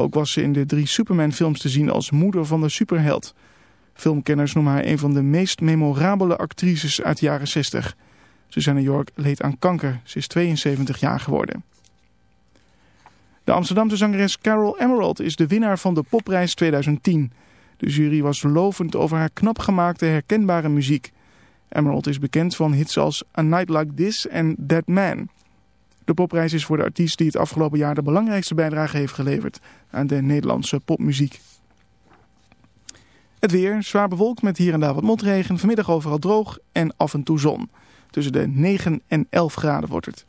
Ook was ze in de drie Superman-films te zien als moeder van de superheld. Filmkenners noemen haar een van de meest memorabele actrices uit de jaren 60. Susanne York leed aan kanker. Ze is 72 jaar geworden. De Amsterdamse zangeres Carol Emerald is de winnaar van de Popprijs 2010. De jury was lovend over haar knap gemaakte herkenbare muziek. Emerald is bekend van hits als A Night Like This en Dead Man. De popprijs is voor de artiest die het afgelopen jaar de belangrijkste bijdrage heeft geleverd aan de Nederlandse popmuziek. Het weer, zwaar bewolkt met hier en daar wat motregen, vanmiddag overal droog en af en toe zon. Tussen de 9 en 11 graden wordt het.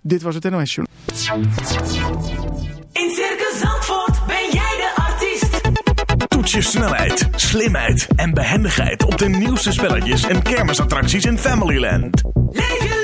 Dit was het NOS Journal. In Circus Zandvoort ben jij de artiest. Toets je snelheid, slimheid en behendigheid op de nieuwste spelletjes en kermisattracties in Familyland. Leef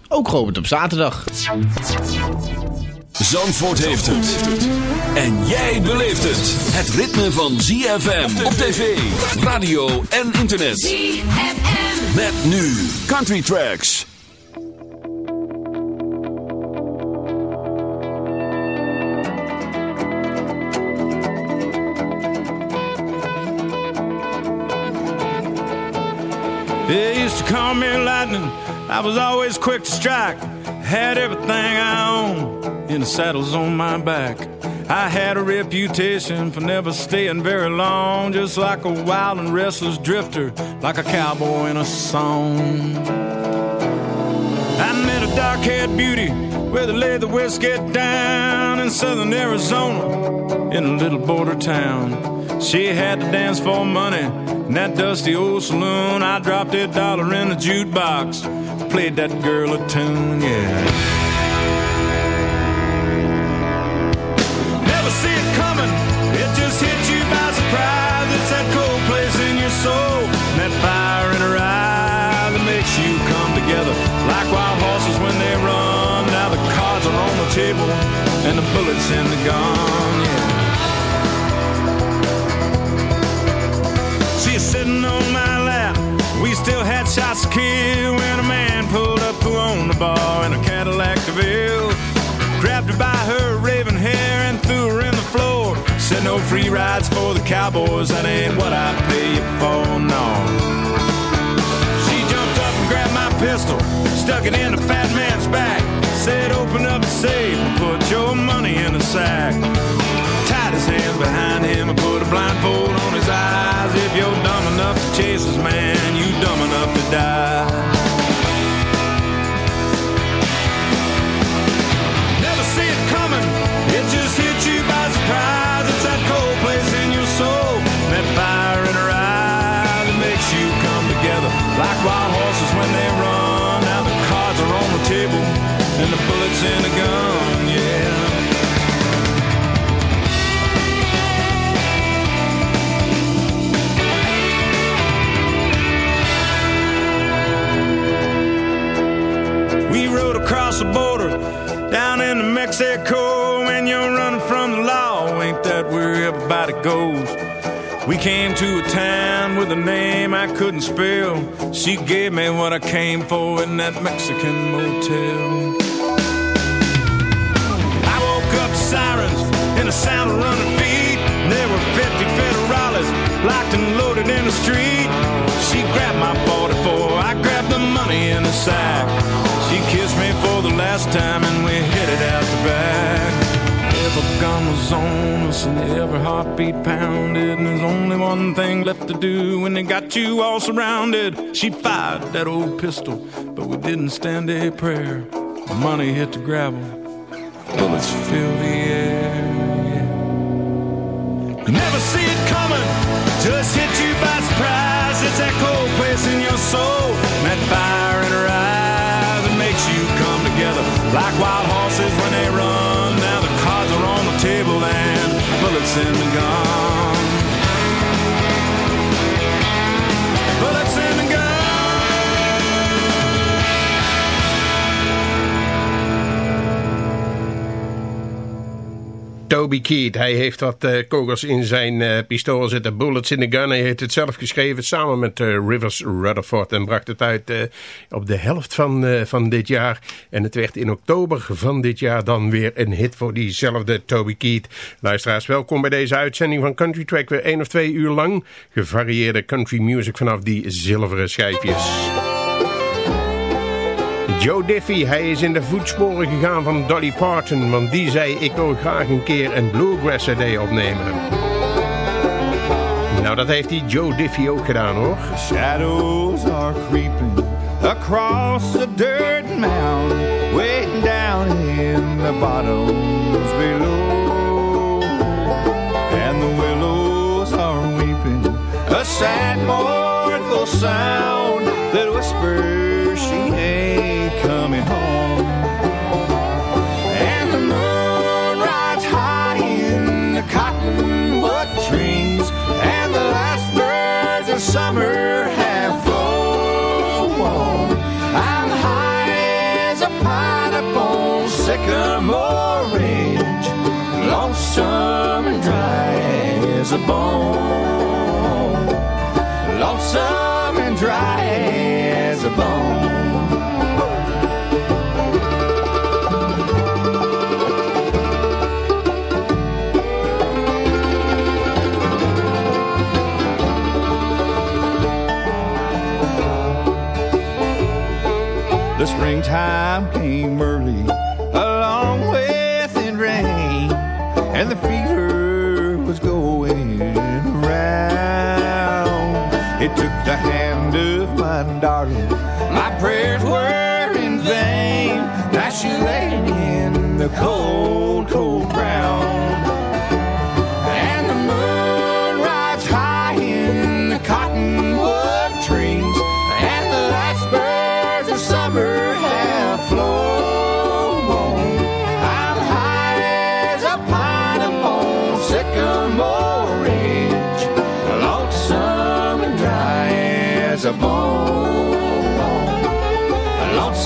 ook geopend op zaterdag. Zandvoort heeft het. En jij beleeft het. Het ritme van ZFM op tv, radio en internet. ZFM. Met nu Country Tracks. They used to call me lightning. I was always quick to strike. Had everything I own in the saddles on my back. I had a reputation for never staying very long, just like a wild and restless drifter, like a cowboy in a song. I met a dark haired beauty where they lay the whiskey down in southern Arizona in a little border town. She had to dance for money in that dusty old saloon. I dropped a dollar in the jukebox, played that girl a tune, yeah. Never see it coming, it just hits you by surprise. It's that cold place in your soul, that fire in her eye that makes you come together like wild horses when they run. Now the cards are on the table, and the bullets in the gun, yeah. Sitting on my lap. We still had shots to kill when a man pulled up who owned the bar in a Cadillac DeVille. Grabbed her by her raven hair and threw her in the floor. Said no free rides for the cowboys, that ain't what I pay you for, no. She jumped up and grabbed my pistol, stuck it in the fat man's back. Said open up the safe and put your money in the sack. Tied his hands behind him and put a blindfold on his eyes. If you're dumb enough to chase this man, you dumb enough to die. Never see it coming, it just hits you by surprise. It's that cold place in your soul, that fire in her eye that makes you come together like wild horses when they run. Now the cards are on the table and the bullets in the gun, yeah. Across the border down into Mexico. When you're running from the law, ain't that where everybody goes? We came to a town with a name I couldn't spell. She gave me what I came for in that Mexican motel. I woke up to sirens in the sound of running feet. There were 50 federales locked and loaded in the street. She grabbed my 44, I grabbed the money in the sack. She kissed me the last time and we headed out the back. Every gun was on us and every heartbeat pounded. And there's only one thing left to do when they got you all surrounded. She fired that old pistol, but we didn't stand a prayer. The money hit the gravel, bullets fill the air. yeah. You never see it coming, just hit you by surprise. Toby Keith, hij heeft wat eh, kogels in zijn eh, pistool zitten. Bullets in the Gun. Hij heeft het zelf geschreven samen met eh, Rivers Rutherford. En bracht het uit op de helft van, van dit jaar. En het werd in oktober van dit jaar dan weer een hit voor diezelfde Toby Keith. Luisteraars, welkom bij deze uitzending van Country Track. Weer één of twee uur lang gevarieerde country music vanaf die zilveren schijfjes. Joe Diffie, hij is in de voetsporen gegaan van Dolly Parton, want die zei ik wil graag een keer een bluegrass CD opnemen. Nou, dat heeft die Joe Diffie ook gedaan hoor. Shadows are creeping across the dirt mound, way down in the bottoms below. And the willows are weeping, a sad mournful sound that whispers coming home. And the moon rides high in the cottonwood trees, and the last birds of summer have flown. I'm high as a pine upon sycamore ridge, lonesome and dry as a bone. Lonesome and dry as a bone. Springtime came early, along with in rain, and the fever was going around. It took the hand of my darling, my prayers were in vain. Now she lay in the cold, cold ground.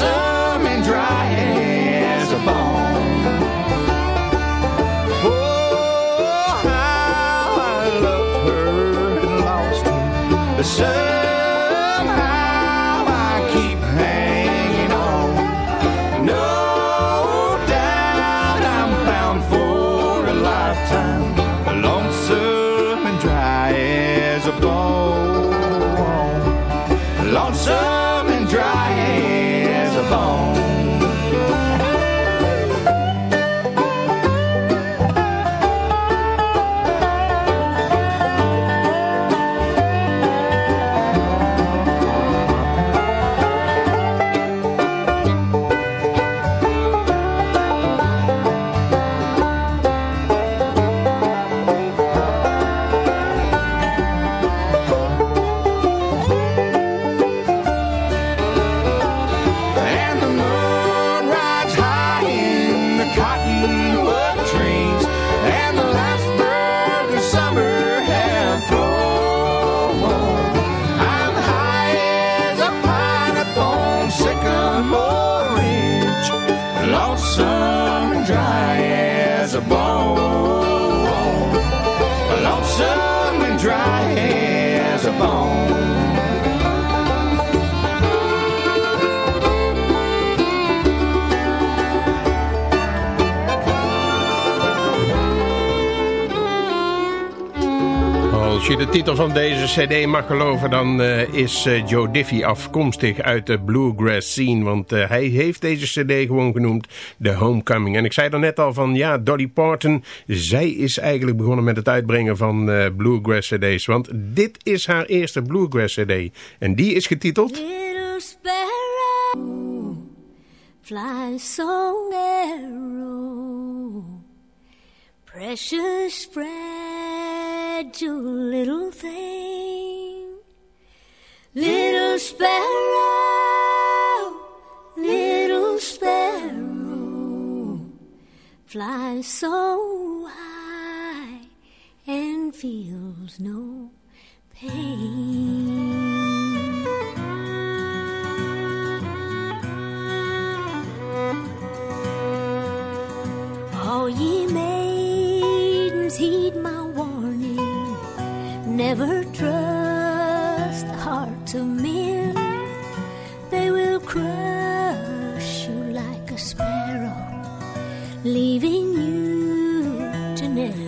Lonesome titel van deze cd mag geloven, dan uh, is uh, Joe Diffie afkomstig uit de bluegrass scene. Want uh, hij heeft deze cd gewoon genoemd The Homecoming. En ik zei er net al van, ja, Dolly Parton, zij is eigenlijk begonnen met het uitbrengen van bluegrass cd's. Want dit is haar eerste bluegrass cd. En die is getiteld... Little sparrow, fly so narrow, precious fragile little thing, little sparrow, little sparrow, fly so high and feels no pain. Oh, ye Never trust the hearts of men. They will crush you like a sparrow, leaving you to never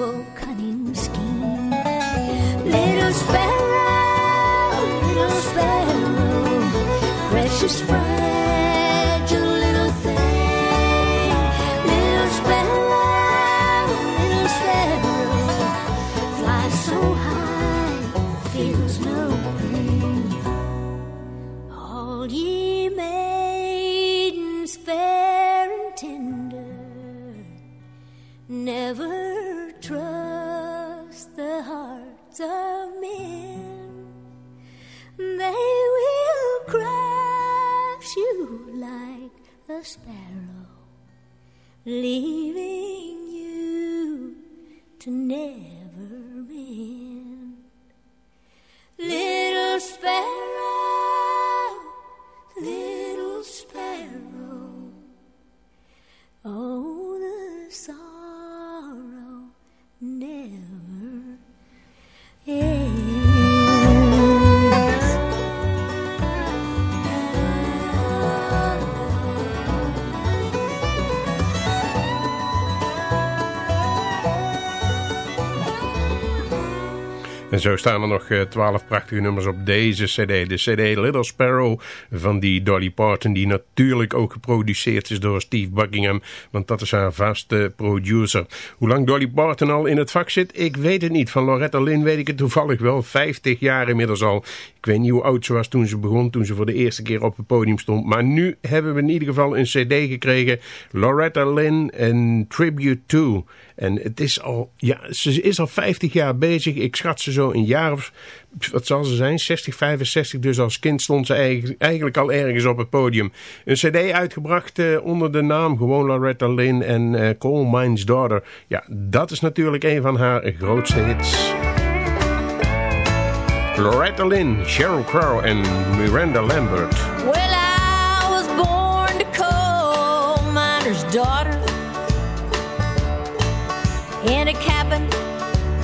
evil, cunning scheme. Little sparrow, little sparrow, precious fragile leaving you to never En zo staan er nog eh, twaalf prachtige nummers op deze cd. De cd Little Sparrow van die Dolly Parton... die natuurlijk ook geproduceerd is door Steve Buckingham... want dat is haar vaste producer. Hoe lang Dolly Parton al in het vak zit, ik weet het niet. Van Loretta Lynn weet ik het toevallig wel. 50 jaar inmiddels al. Ik weet niet hoe oud ze was toen ze begon... toen ze voor de eerste keer op het podium stond. Maar nu hebben we in ieder geval een cd gekregen. Loretta Lynn en Tribute To... En het is al, ja, ze is al 50 jaar bezig. Ik schat ze zo een jaar of, wat zal ze zijn, 60, 65. Dus als kind stond ze eigenlijk, al ergens op het podium. Een cd uitgebracht eh, onder de naam gewoon Loretta Lynn en eh Coal Mine's Daughter. Ja, dat is natuurlijk een van haar grootste hits. Loretta Lynn, Sheryl Crow en Miranda Lambert.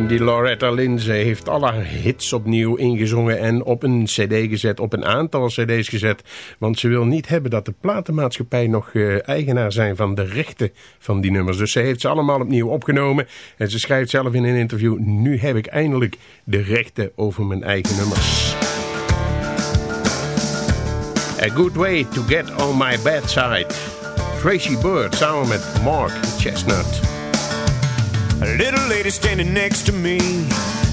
En die Loretta Lynn, ze heeft al haar hits opnieuw ingezongen en op een cd gezet, op een aantal cd's gezet. Want ze wil niet hebben dat de platenmaatschappij nog eh, eigenaar zijn van de rechten van die nummers. Dus ze heeft ze allemaal opnieuw opgenomen. En ze schrijft zelf in een interview, nu heb ik eindelijk de rechten over mijn eigen nummers. A good way to get on my bad side. Tracy Bird samen met Mark Chestnut. A little lady standing next to me,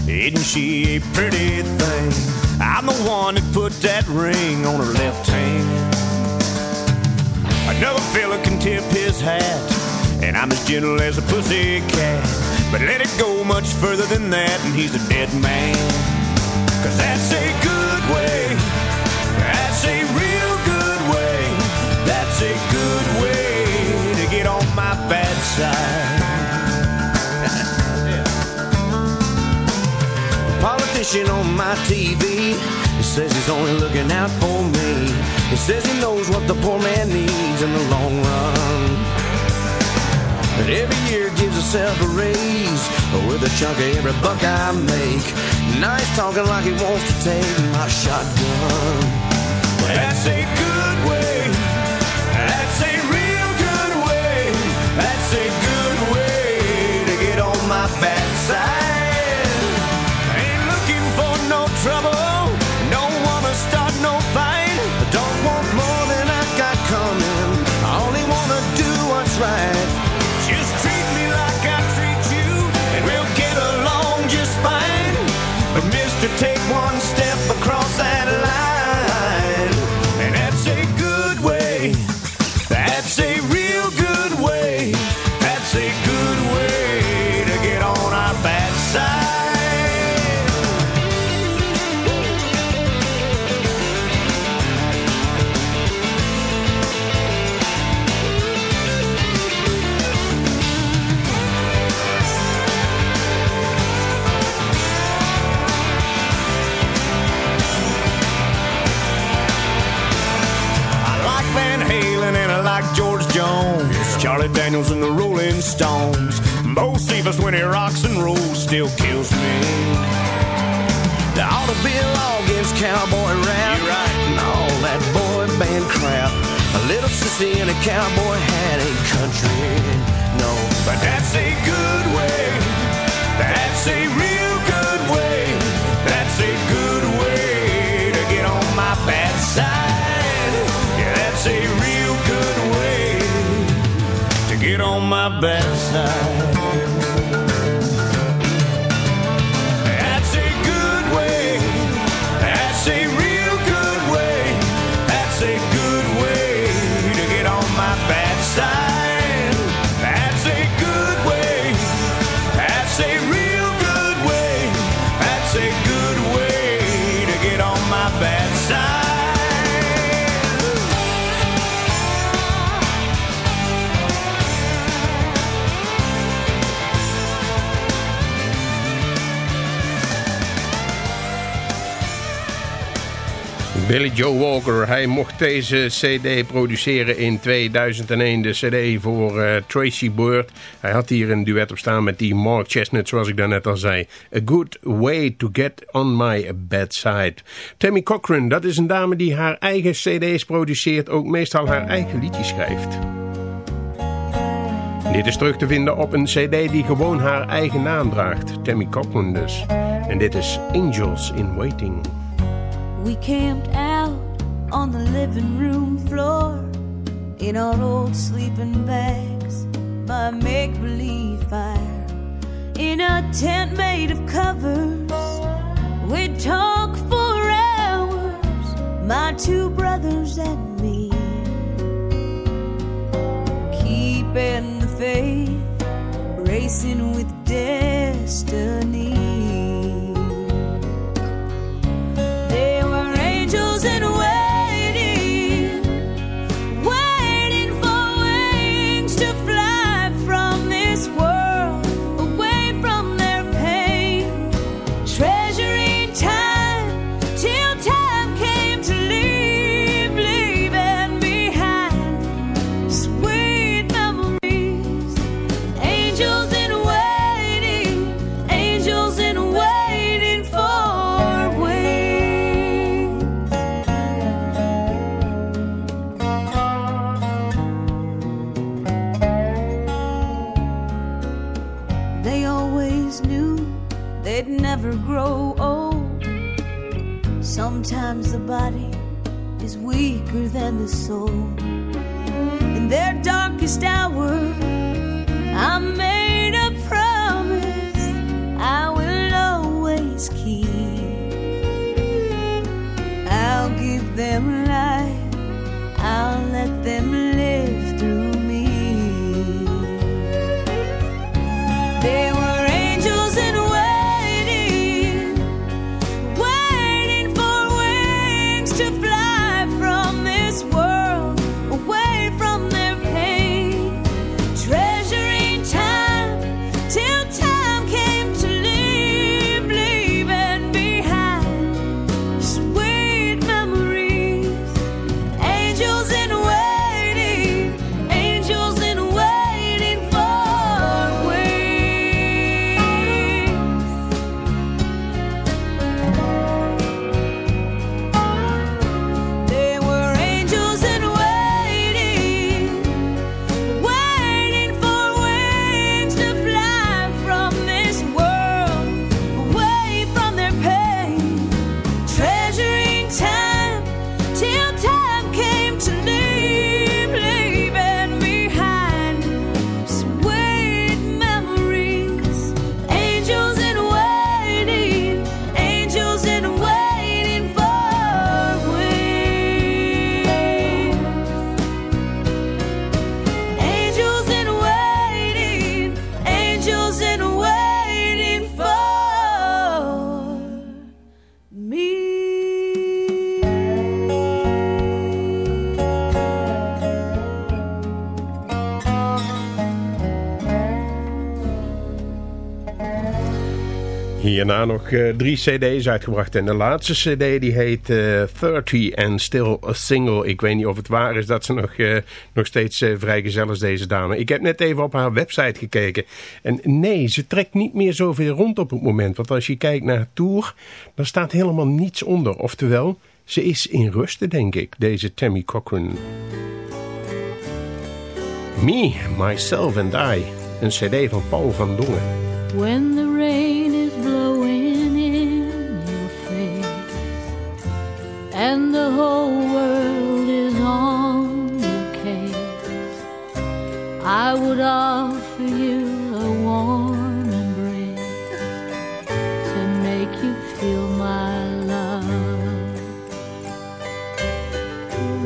isn't she a pretty thing? I'm the one that put that ring on her left hand. Another fella can tip his hat, and I'm as gentle as a pussy cat. But let it go much further than that, and he's a dead man. Cause that's a good way, that's a real good way, that's a good way to get on my bad side. Politician on my TV. He says he's only looking out for me. He says he knows what the poor man needs in the long run. But every year gives himself a raise with a chunk of every buck I make. He's talking like he wants to take my shotgun. That's a good way. Stones. Bocephus when he rocks and rolls still kills me. There ought to be a law against cowboy rap. Right. And all that boy band crap. A little sissy in a cowboy hat ain't country. No, But that's a good way. That's a real good way. That's a good way to get on my bad side. Yeah, that's a on my bad side. Billy Joe Walker, hij mocht deze cd produceren in 2001. De cd voor eh, Tracy Bird. Hij had hier een duet op staan met die Mark Chestnut, zoals ik daarnet al zei. A good way to get on my bad side. Tammy Cochran, dat is een dame die haar eigen cd's produceert. Ook meestal haar eigen liedjes schrijft. Dit is terug te vinden op een cd die gewoon haar eigen naam draagt. Tammy Cochran dus. En dit is Angels in Waiting. We camped out on the living room floor in our old sleeping bags by make believe fire. In a tent made of covers, we'd talk for hours, my two brothers and me. Keeping the faith, racing with destiny. corazón. Hierna nog eh, drie cd's uitgebracht. En de laatste cd die heet eh 30 and Still a Single. Ik weet niet of het waar is dat ze nog, eh, nog steeds vrijgezel is, deze dame. Ik heb net even op haar website gekeken. En nee, ze trekt niet meer zoveel rond op het moment. Want als je kijkt naar haar tour, dan staat helemaal niets onder. Oftewel, ze is in rusten, denk ik, deze Tammy Cochran. Me, Myself and I. Een cd van Paul van Dongen. When the I would offer you a warm embrace to make you feel my love.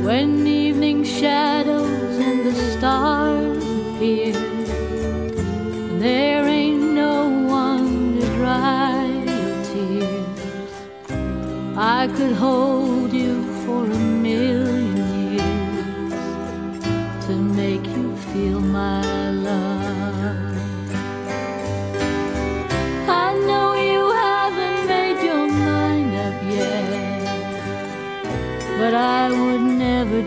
When evening shadows and the stars appear, and there ain't no one to dry your tears. I could hold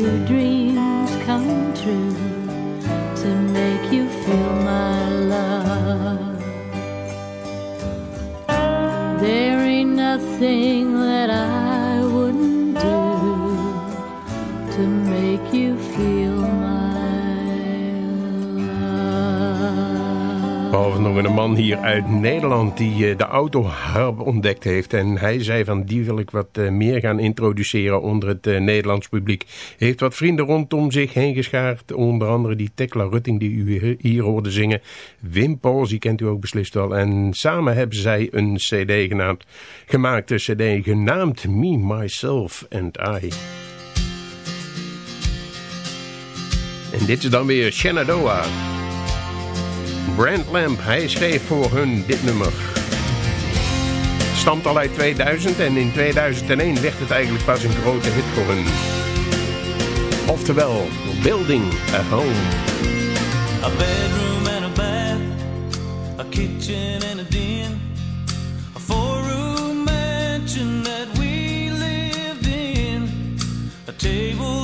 your dreams come true. To make you feel my love. There ain't nothing Dongen, een man hier uit Nederland die eh, de autoharp ontdekt heeft. En hij zei van die wil ik wat eh, meer gaan introduceren onder het eh, Nederlands publiek. Heeft wat vrienden rondom zich heen geschaard. Onder andere die Tekla Rutting die u hier- hier hoorde zingen. Wim Pauls, die kent u ook beslist wel. En samen hebben zij een cd genaamd, gemaakt. Een cd genaamd Me, Myself and I. En dit is dan weer Shenandoah. Brand Lamp, hij schreef voor hun dit nummer. Stamt al uit 2000 en in 2001 werd het eigenlijk pas een grote hit voor hun. Oftewel, Building a Home. A bedroom and a bath, a kitchen and a den, a four-room mansion that we lived in, a table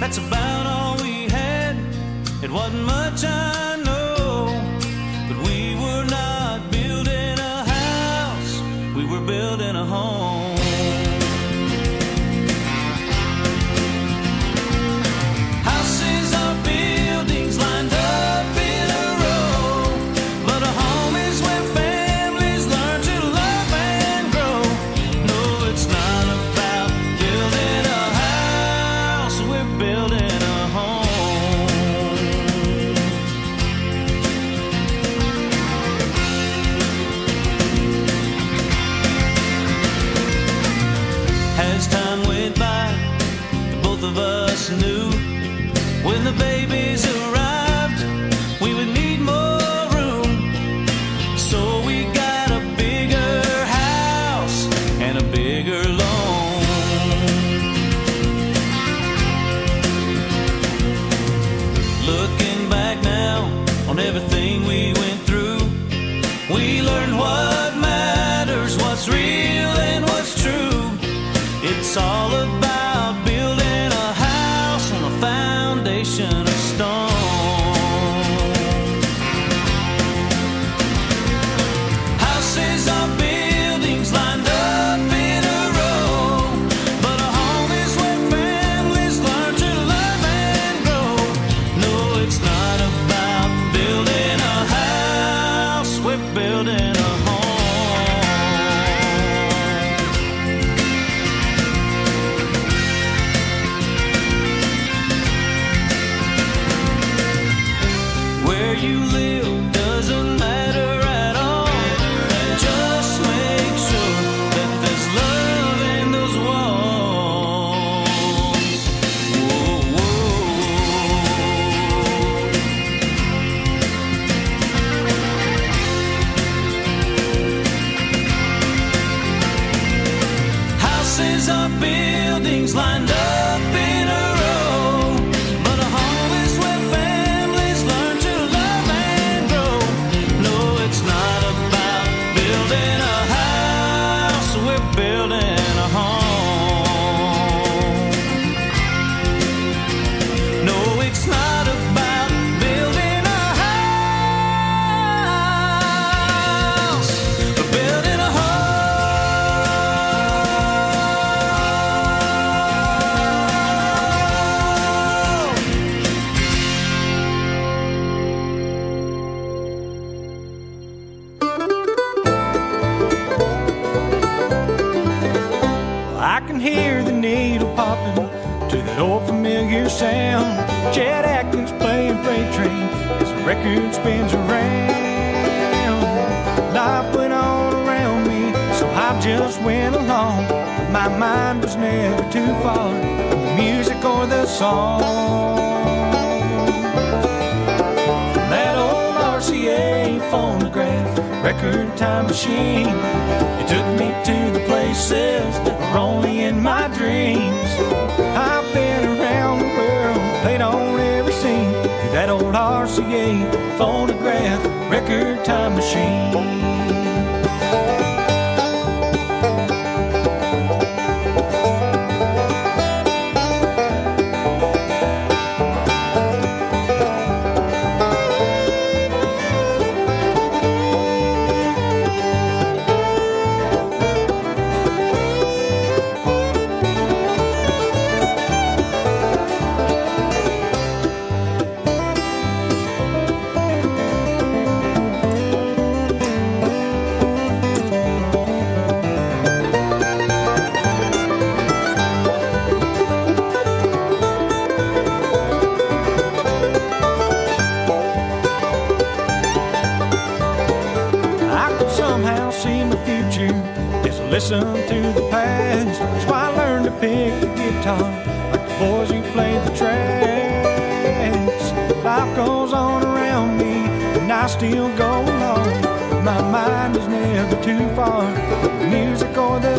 That's about all we had. It wasn't much, I lined up.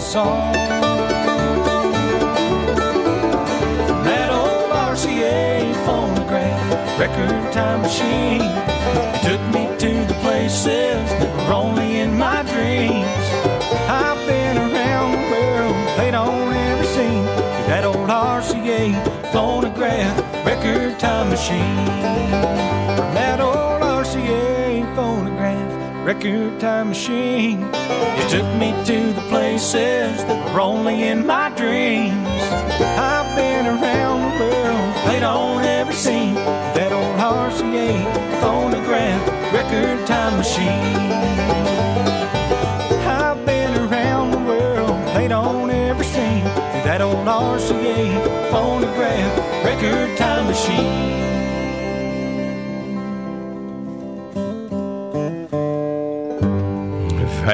song. That old RCA phonograph record time machine, it took me to the places that were only in my dreams. I've been around the world, played on every scene. That old RCA phonograph record time machine. That old RCA record time machine. You took me to the places that were only in my dreams. I've been around the world, played on every scene. That old RCA phonograph, record time machine. I've been around the world, played on every scene. That old RCA phonograph record time machine.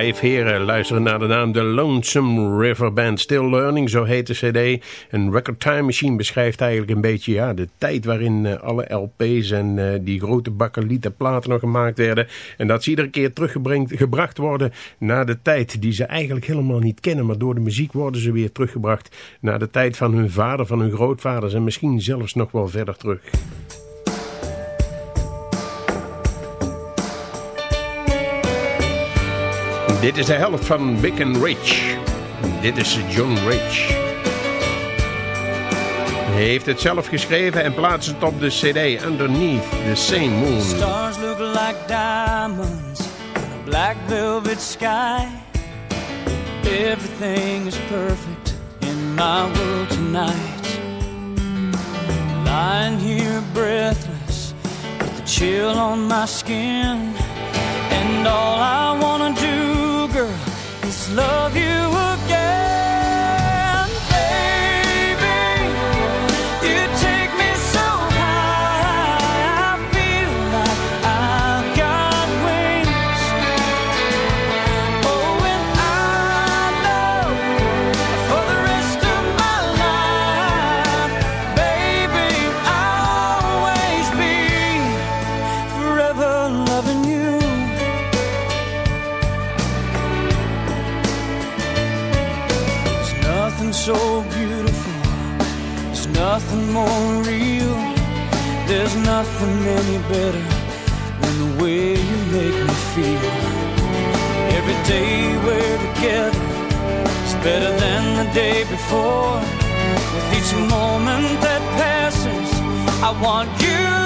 Vijf heren luisteren naar de naam The Lonesome River Band. Still Learning, zo heet de cd. Een Record Time Machine beschrijft eigenlijk een beetje ja, de tijd waarin uh, alle LP's en uh, die grote bakkelieten platen nog gemaakt werden. En dat ze iedere keer teruggebracht worden naar de tijd die ze eigenlijk helemaal niet kennen. Maar door de muziek worden ze weer teruggebracht naar de tijd van hun vader, van hun grootvaders en misschien zelfs nog wel verder terug. Dit is de helft van Big and Rich. Dit is John Rich. Hij heeft het zelf geschreven en plaatst het op de cd Underneath the Same Moon. Stars look like diamonds in a black velvet sky. Everything is perfect in my world tonight. Lying here breathless with the chill on my skin. And all I wanna do, girl, is love you better than the way you make me feel. Every day we're together is better than the day before. With each moment that passes, I want you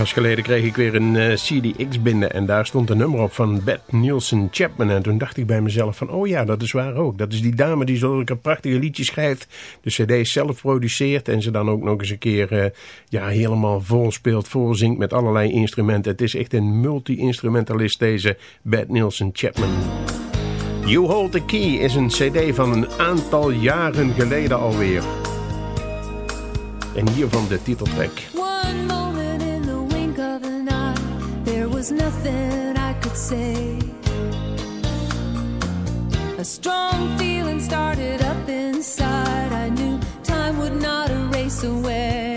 Pas geleden kreeg ik weer een eh, CDX binnen en daar stond een nummer op van Beth Nielsen Chapman. En toen dacht ik bij mezelf van, oh ja, dat is waar ook. Dat is die dame die zulke prachtige liedjes schrijft, de cd's zelf produceert en ze dan ook nog eens een keer eh, ja, helemaal vol speelt, vol zingt met allerlei instrumenten. Het is echt een multi-instrumentalist deze Beth Nielsen Chapman. You Hold the Key is een cd van een aantal jaren geleden alweer. En hiervan de titeltrack. Was nothing I could say. A strong feeling started up inside. I knew time would not erase away.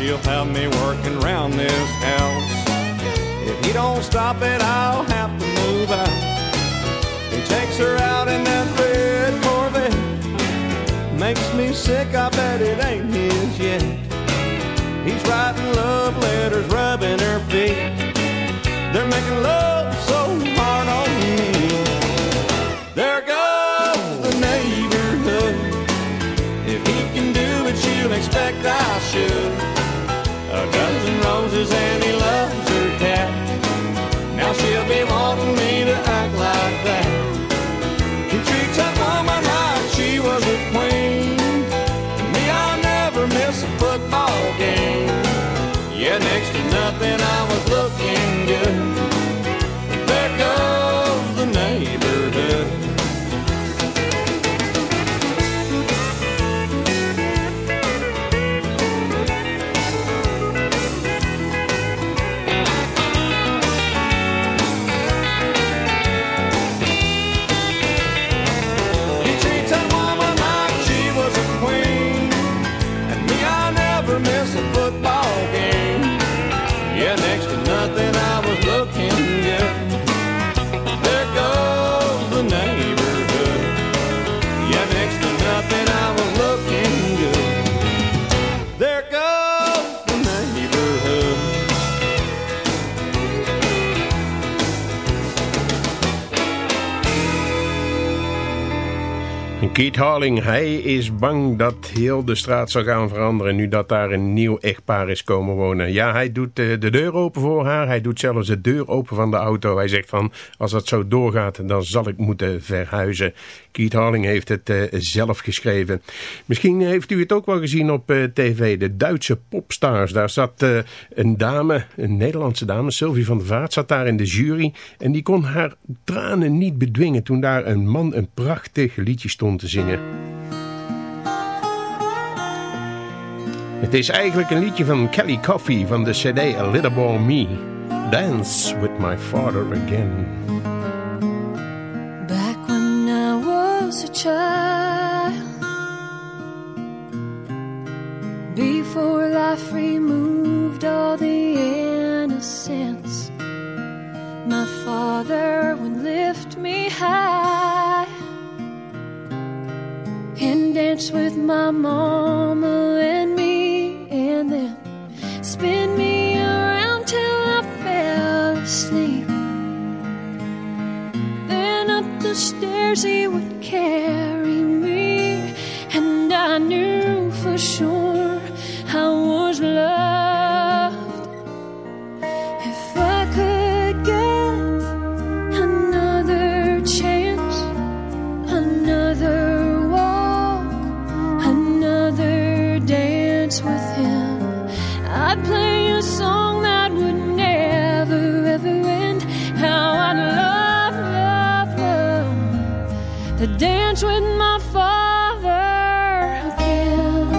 She'll have me working round this house. If he don't stop it, I'll have to move out. He takes her out in that red Corvette. Makes me sick, I bet it ain't his yet. He's writing love letters, rubbing her feet. They're making love so hard on me. There goes the neighborhood. If he can do it, she'll expect I should. A dozen Keith Harling, hij is bang dat de straat zal gaan veranderen nu dat daar een nieuw echtpaar is komen wonen. Ja, hij doet eh, de deur open voor haar, hij doet zelfs de deur open van de auto. Hij zegt van, als dat zo doorgaat, dan zal ik moeten verhuizen. Keith Harling heeft het eh, zelf geschreven. Misschien heeft u het ook wel gezien op eh, tv, de Duitse popstars. Daar zat een dame, een Nederlandse dame, Sylvie van der Vaart, zat daar in de jury. En die kon haar tranen niet bedwingen toen daar een man een prachtig liedje stond te zingen. Het is eigenlijk een liedje van Kelly Coffey van de cd A Little More Me. Dance with my father again. Back when I was a child, before life removed all the innocence, my father would lift me high and dance with my mama spin me around till I fell asleep. Then up the stairs he would carry me, and I knew for sure I was loved. lunch with my father again.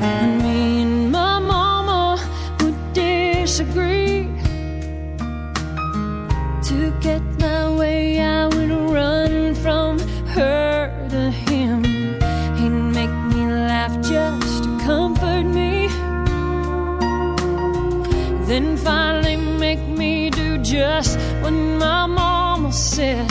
When me and my mama would disagree to get my way, I would run from her to him. He'd make me laugh just to comfort me. Then finally just what my mama said.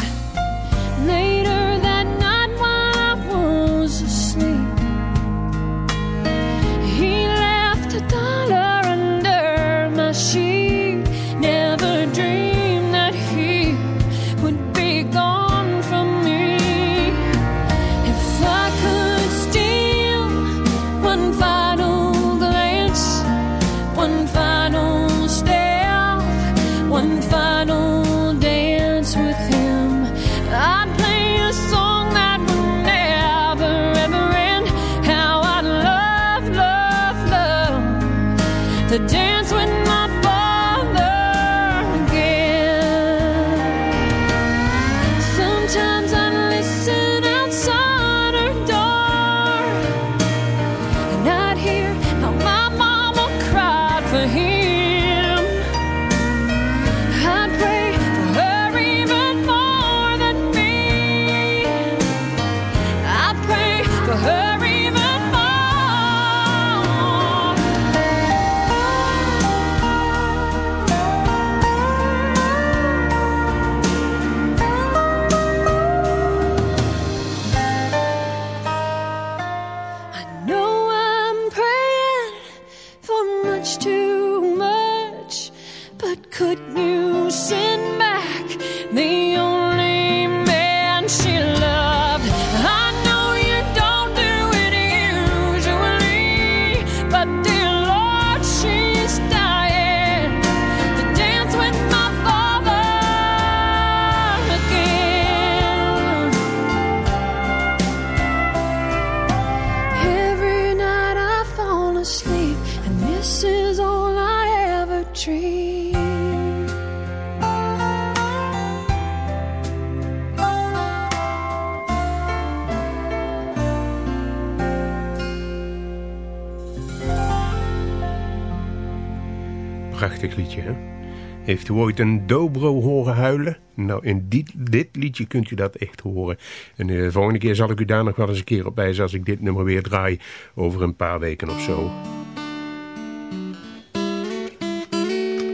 Liedje? Heeft u ooit een dobro horen huilen? Nou, in dit, dit liedje kunt u dat echt horen. En de volgende keer zal ik u daar nog wel eens een keer op wijzen... als ik dit nummer weer draai over een paar weken of zo.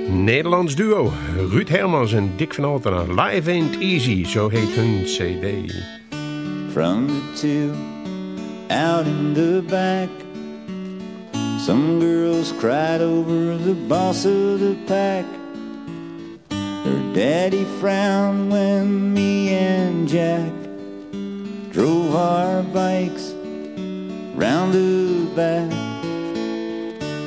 Nederlands duo, Ruud Hermans en Dick van Altena. Live Ain't Easy, zo heet hun cd. From out in the back. Some girls cried over the boss of the pack. Her daddy frowned when me and Jack drove our bikes round the back.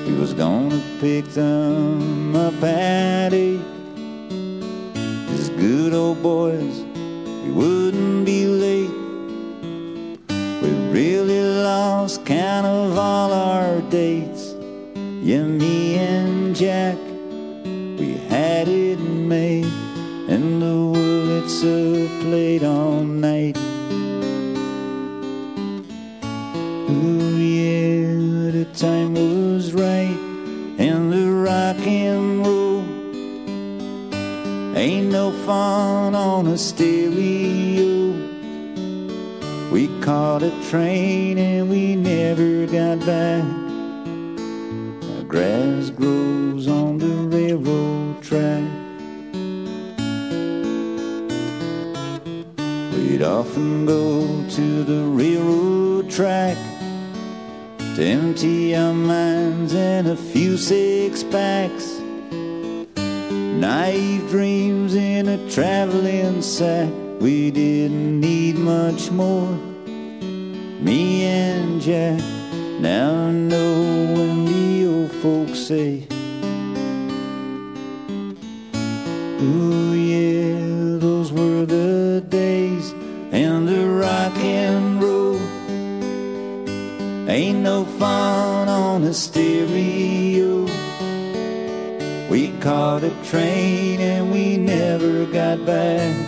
We was gonna pick them up at eight. As good old boys, we wouldn't be late. We really lost count of all our dates. Yeah, me and Jack, we had it made. And the Wurlitzer played all night. Ooh, yeah, the time was right. And the rock and roll ain't no fun on a stereo. We caught a train and we never got back. Now grass grows on the railroad track. We'd often go to the railroad track to empty our minds and a few six packs. Naive dreams in a traveling sack. We didn't need much more. Me and Jack. Now I know when the old folks say, Ooh, yeah, those were the days. And the rock and roll ain't no fun on a stereo. We caught a train and we never got back.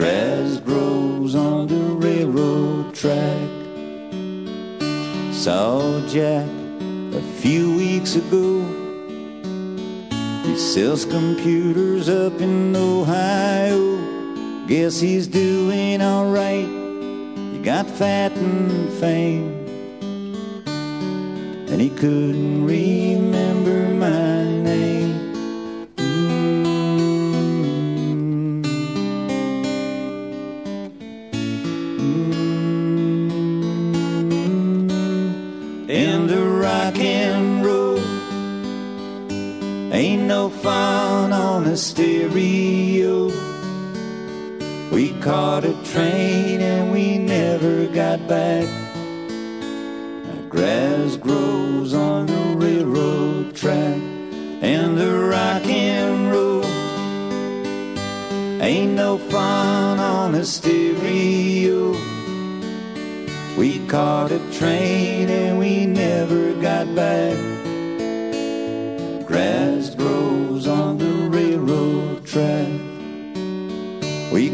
Grass grows on the railroad track. Saw Jack a few weeks ago. He sells computers up in Ohio. Guess he's doing alright. He got fat and fame. And he couldn't remember no fun on a stereo. We caught a train and we never got back. Grass grows on the railroad track and the rock and roll. Ain't no fun on a stereo. We caught a train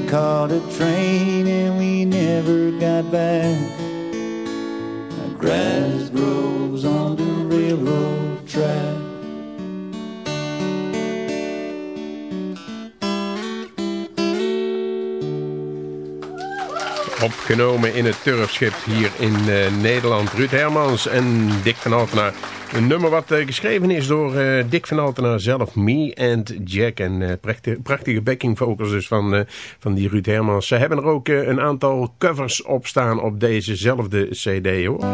caught a train and we never got back. Grass grows on the railroad track. Opgenomen in het Turfschip hier in eh, Nederland. Ruud Hermans en Dick van Altena. Een nummer wat eh, geschreven is door eh, Dick van Altena zelf. Me and Jack. En eh, prachtige, prachtige backing vocals dus van, van die Ruud Hermans. Ze hebben er ook een aantal covers op staan op dezezelfde cd hoor.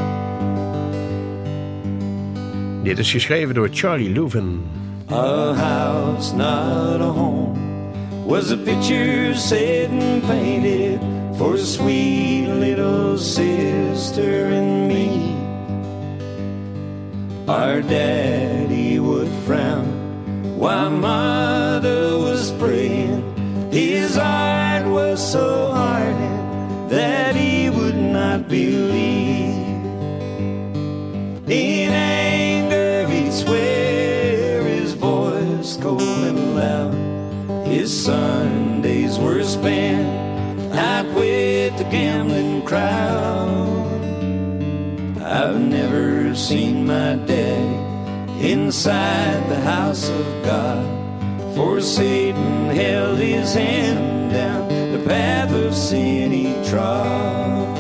Dit is geschreven door Charlie Louvin. A house, not a home, was a picture and painted for a sweet little sister and me. Our daddy would frown while mother was praying. His heart was so hardened that he would not believe. In anger, he'd swear his voice cold and loud. His Sundays were spent out with the gambling crowd. I've never seen my daddy inside the house of God. For Satan held his hand down the path of sin he trod.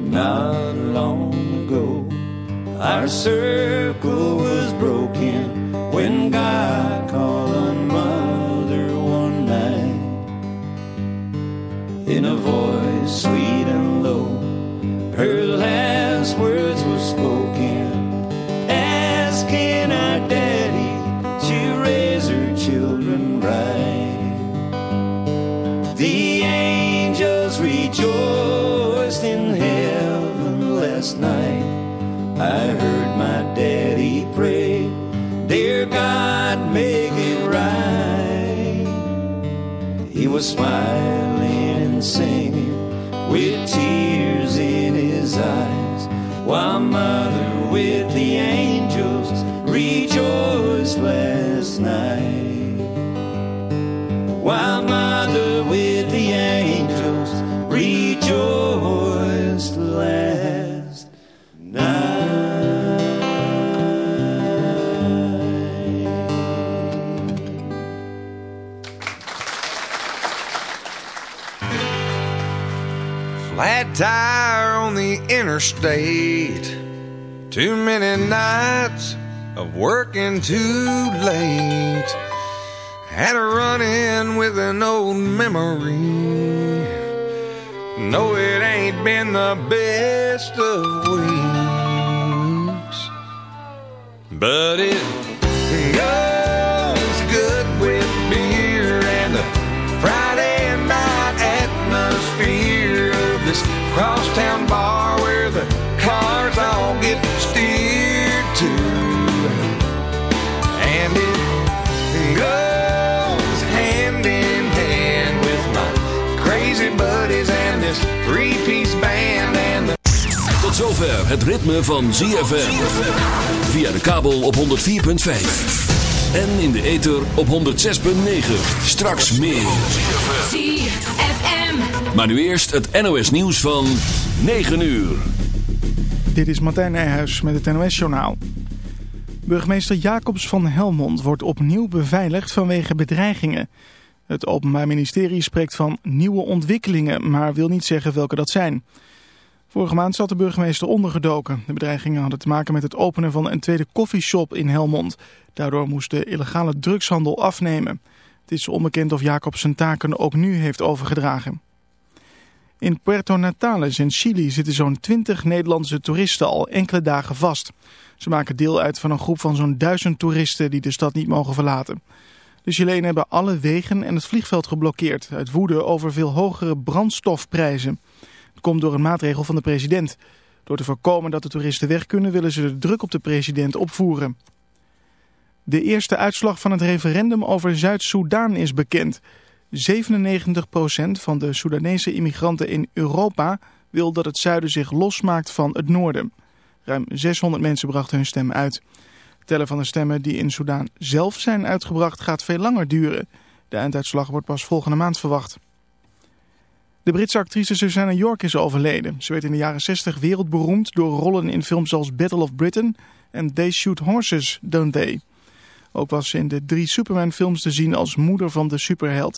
Not long ago, our circle working this three-piece band and the Tot zover het ritme van ZFM. Via de kabel op 104.5. En in de ether op 106.9. Straks meer. ZFM. Maar nu eerst het NOS nieuws van 9 uur. Dit is Martijn Nijhuis met het NOS-journaal. Burgemeester Jacobs van Helmond wordt opnieuw beveiligd vanwege bedreigingen. Het Openbaar Ministerie spreekt van nieuwe ontwikkelingen, maar wil niet zeggen welke dat zijn. Vorige maand zat de burgemeester ondergedoken. De bedreigingen hadden te maken met het openen van een tweede koffieshop in Helmond. Daardoor moest de illegale drugshandel afnemen. Het is onbekend of Jacobs zijn taken ook nu heeft overgedragen. In Puerto Natales in Chili zitten zo'n 20 Nederlandse toeristen al enkele dagen vast. Ze maken deel uit van een groep van zo'n duizend toeristen die de stad niet mogen verlaten. De Chilenen hebben alle wegen en het vliegveld geblokkeerd uit woede over veel hogere brandstofprijzen. Het komt door een maatregel van de president. Door te voorkomen dat de toeristen weg kunnen willen ze de druk op de president opvoeren. De eerste uitslag van het referendum over Zuid-Soedan is bekend. 97% van de Soedanese immigranten in Europa wil dat het zuiden zich losmaakt van het noorden. Ruim 600 mensen brachten hun stem uit. Tellen van de stemmen die in Soedan zelf zijn uitgebracht gaat veel langer duren. De einduitslag wordt pas volgende maand verwacht. De Britse actrice Susanna York is overleden. Ze werd in de jaren 60 wereldberoemd door rollen in films als Battle of Britain en They Shoot Horses, Don't They. Ook was ze in de drie Superman films te zien als moeder van de superheld.